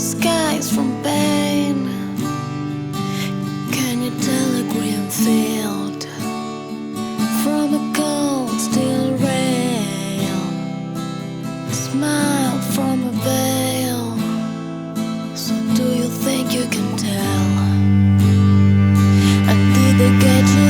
skies from pain. Can you tell a green field from a cold steel rail? Smile from a veil. So do you think you can tell? And did they get you?